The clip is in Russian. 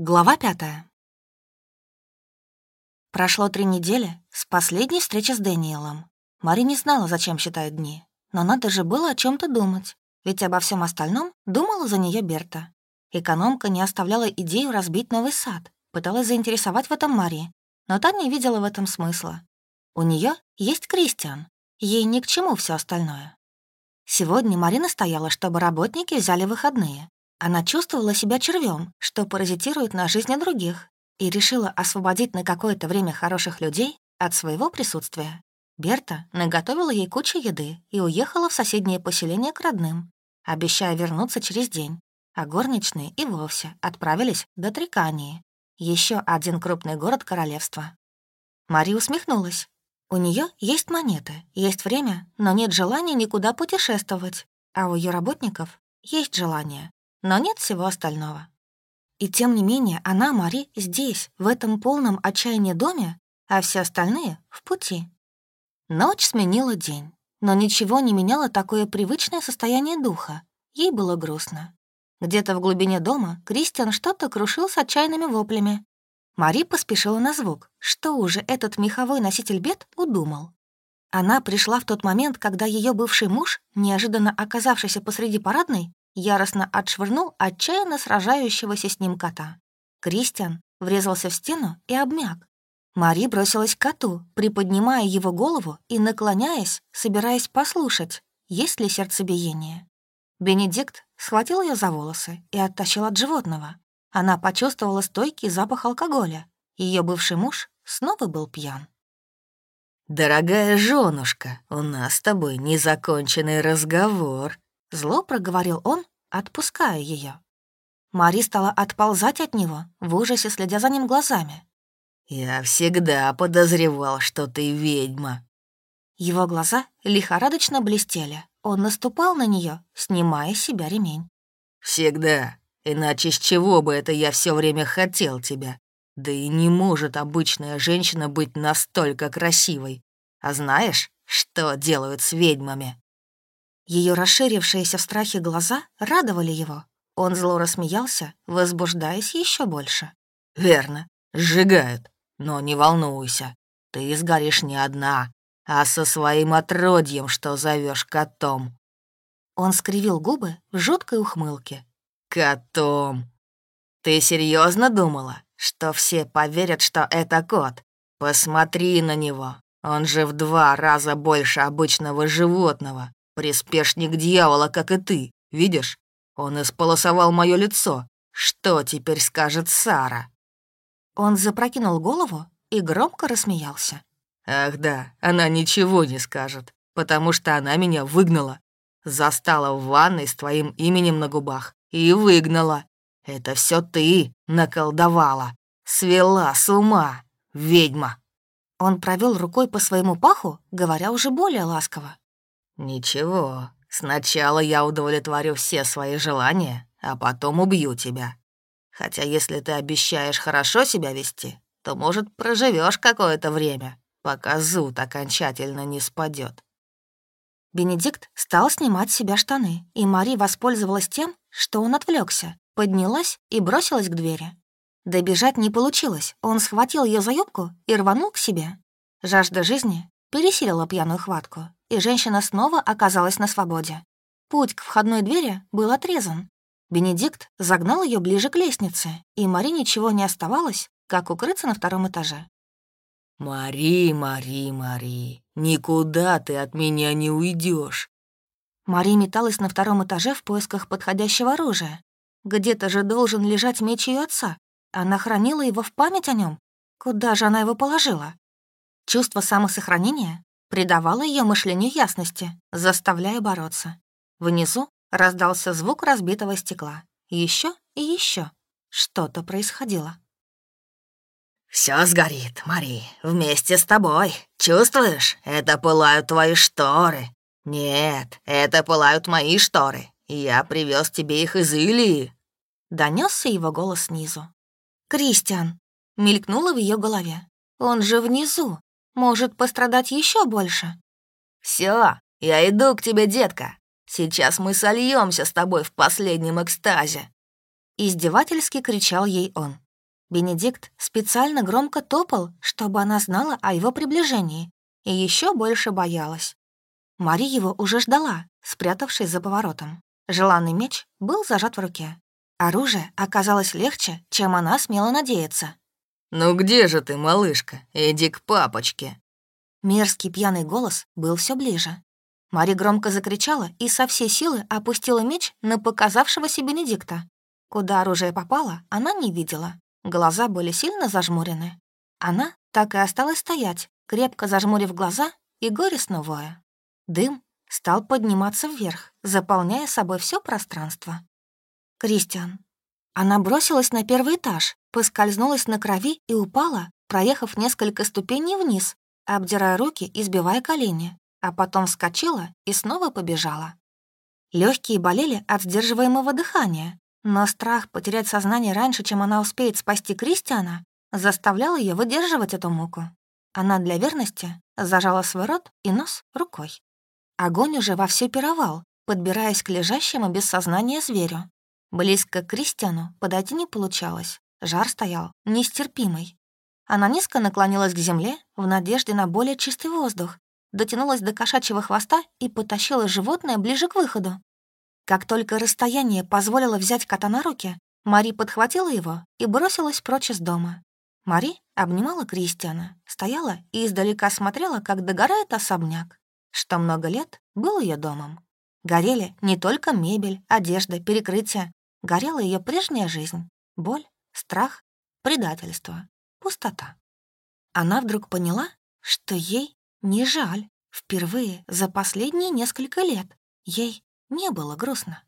Глава пятая. Прошло три недели с последней встречи с Дэниелом. Мари не знала, зачем считает дни, но надо же было о чем то думать, ведь обо всем остальном думала за нее Берта. Экономка не оставляла идею разбить новый сад, пыталась заинтересовать в этом Мари, но та не видела в этом смысла. У нее есть Кристиан, ей ни к чему все остальное. Сегодня Марина стояла, чтобы работники взяли выходные, она чувствовала себя червем, что паразитирует на жизни других, и решила освободить на какое-то время хороших людей от своего присутствия. Берта наготовила ей кучу еды и уехала в соседнее поселение к родным, обещая вернуться через день, а горничные и вовсе отправились до Трикании, еще один крупный город королевства. Мария усмехнулась. У нее есть монеты, есть время, но нет желания никуда путешествовать, а у ее работников есть желание но нет всего остального. И тем не менее она, Мари, здесь, в этом полном отчаянии доме, а все остальные — в пути. Ночь сменила день, но ничего не меняло такое привычное состояние духа. Ей было грустно. Где-то в глубине дома Кристиан что-то крушил с отчаянными воплями. Мари поспешила на звук. Что уже этот меховой носитель бед удумал? Она пришла в тот момент, когда ее бывший муж, неожиданно оказавшийся посреди парадной, яростно отшвырнул отчаянно сражающегося с ним кота. Кристиан врезался в стену и обмяк. Мари бросилась к коту, приподнимая его голову и наклоняясь, собираясь послушать, есть ли сердцебиение. Бенедикт схватил ее за волосы и оттащил от животного. Она почувствовала стойкий запах алкоголя. Ее бывший муж снова был пьян. «Дорогая женушка, у нас с тобой незаконченный разговор», Зло проговорил он, отпуская ее. Мари стала отползать от него, в ужасе следя за ним глазами. «Я всегда подозревал, что ты ведьма». Его глаза лихорадочно блестели. Он наступал на нее, снимая с себя ремень. «Всегда. Иначе с чего бы это я все время хотел тебя? Да и не может обычная женщина быть настолько красивой. А знаешь, что делают с ведьмами?» Ее расширившиеся в страхе глаза радовали его. Он зло рассмеялся, возбуждаясь еще больше. «Верно, сжигают. Но не волнуйся, ты сгоришь не одна, а со своим отродьем, что зовешь котом». Он скривил губы в жуткой ухмылке. «Котом! Ты серьезно думала, что все поверят, что это кот? Посмотри на него, он же в два раза больше обычного животного. Приспешник дьявола, как и ты, видишь? Он исполосовал мое лицо. Что теперь скажет Сара?» Он запрокинул голову и громко рассмеялся. «Ах да, она ничего не скажет, потому что она меня выгнала. Застала в ванной с твоим именем на губах и выгнала. Это все ты наколдовала, свела с ума, ведьма». Он провел рукой по своему паху, говоря уже более ласково. «Ничего, сначала я удовлетворю все свои желания, а потом убью тебя. Хотя если ты обещаешь хорошо себя вести, то, может, проживешь какое-то время, пока зуд окончательно не спадет. Бенедикт стал снимать с себя штаны, и Мари воспользовалась тем, что он отвлекся, поднялась и бросилась к двери. Добежать не получилось, он схватил ее за юбку и рванул к себе. Жажда жизни пересилила пьяную хватку, и женщина снова оказалась на свободе. Путь к входной двери был отрезан. Бенедикт загнал ее ближе к лестнице, и Мари ничего не оставалось, как укрыться на втором этаже. «Мари, Мари, Мари, никуда ты от меня не уйдешь. Мари металась на втором этаже в поисках подходящего оружия. Где-то же должен лежать меч ее отца. Она хранила его в память о нем. Куда же она его положила? Чувство самосохранения придавало ее мышлению ясности, заставляя бороться. Внизу раздался звук разбитого стекла. Еще и еще что-то происходило. Все сгорит, Мари, вместе с тобой. Чувствуешь? Это пылают твои шторы. Нет, это пылают мои шторы. Я привез тебе их из Илии. Донесся его голос снизу. Кристиан мелькнуло в ее голове. Он же внизу, может пострадать еще больше. Все, я иду к тебе, детка. Сейчас мы сольемся с тобой в последнем экстазе. Издевательски кричал ей он. Бенедикт специально громко топал, чтобы она знала о его приближении, и еще больше боялась. Мари его уже ждала, спрятавшись за поворотом. Желанный меч был зажат в руке. Оружие оказалось легче, чем она смела надеяться. «Ну где же ты, малышка? Иди к папочке!» Мерзкий пьяный голос был все ближе. Мари громко закричала и со всей силы опустила меч на показавшегося Бенедикта. Куда оружие попало, она не видела. Глаза были сильно зажмурены. Она так и осталась стоять, крепко зажмурив глаза и горестно воя. Дым стал подниматься вверх, заполняя собой все пространство. «Кристиан». Она бросилась на первый этаж, поскользнулась на крови и упала, проехав несколько ступеней вниз, обдирая руки и сбивая колени, а потом вскочила и снова побежала. Легкие болели от сдерживаемого дыхания, но страх потерять сознание раньше, чем она успеет спасти Кристиана, заставлял ее выдерживать эту муку. Она для верности зажала свой рот и нос рукой. Огонь уже вовсю пировал, подбираясь к лежащему без сознания зверю. Близко к Кристиану подойти не получалось. Жар стоял нестерпимый. Она низко наклонилась к земле в надежде на более чистый воздух, дотянулась до кошачьего хвоста и потащила животное ближе к выходу. Как только расстояние позволило взять кота на руки, Мари подхватила его и бросилась прочь из дома. Мари обнимала Кристиана, стояла и издалека смотрела, как догорает особняк, что много лет был ее домом. Горели не только мебель, одежда, перекрытия. Горела ее прежняя жизнь, боль, страх, предательство, пустота. Она вдруг поняла, что ей не жаль. Впервые за последние несколько лет ей не было грустно.